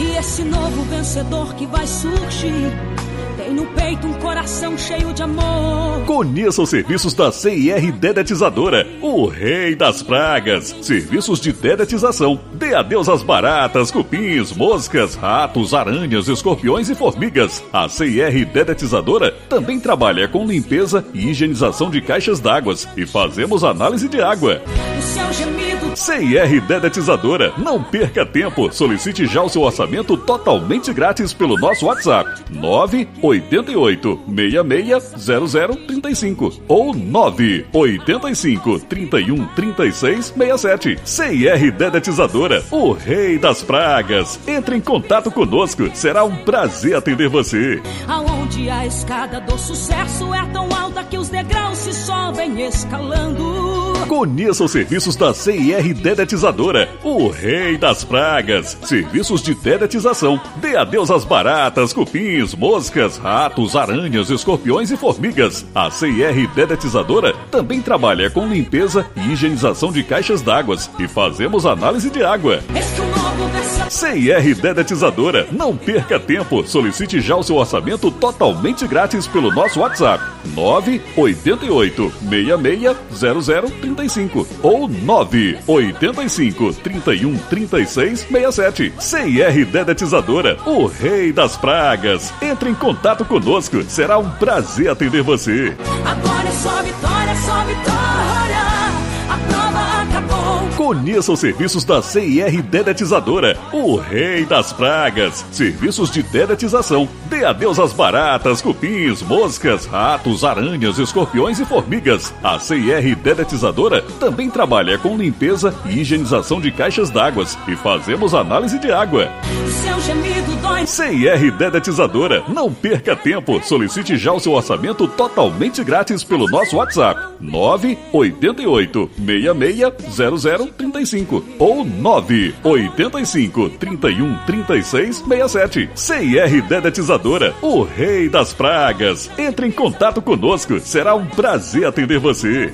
E esse novo vencedor que vai surgir tem no peito um coração cheio de amor. Conheça os serviços da CIR Dedetizadora, o rei das pragas. Serviços de dedetização. Dê adeus às baratas, cupins, moscas, ratos, aranhas, escorpiões e formigas. A CIR Dedetizadora também trabalha com limpeza e higienização de caixas d'água e fazemos análise de água. O seu gemido. CIR Dedetizadora. Não perca tempo. Solicite já o seu orçamento totalmente grátis pelo nosso WhatsApp. 988 66 0035 ou 985 31 36 67. CIR Dedetizadora, o rei das pragas. Entre em contato conosco. Será um prazer atender você. Aonde a escada do sucesso é tão alta que os degraus se sobem escalando. Conheça os serviços da CIR Dedetizadora, o rei das pragas. Serviços de dedetização. Dê adeus às baratas, cupins, moscas, ratos, aranhas, escorpiões e formigas. A CIR Dedetizadora também trabalha com limpeza e higienização de caixas d'água e fazemos análise de água. Vencedor. CIR Dedetizadora. Não perca tempo. Solicite já o seu orçamento totalmente grátis pelo nosso WhatsApp. 988 66 0035 ou 985 31 36 67. CIR Dedetizadora, o rei das pragas. Entre em contato conosco. Será um prazer atender você. Agora é só vitória, só vitória. Conheça os serviços da CIR Dedetizadora, o rei das pragas. Serviços de dedetização. Dê adeus às baratas, cupins, moscas, ratos, aranhas, escorpiões e formigas. A CIR Dedetizadora também trabalha com limpeza e higienização de caixas d'água e fazemos análise de água. Seu gemido dói. CIR Dedetizadora. Não perca tempo. Solicite já o seu orçamento totalmente grátis pelo nosso WhatsApp. 988 66 0035 ou 985 31 36 67. CIR Dedetizadora, o rei das pragas. Entre em contato conosco. Será um prazer atender você.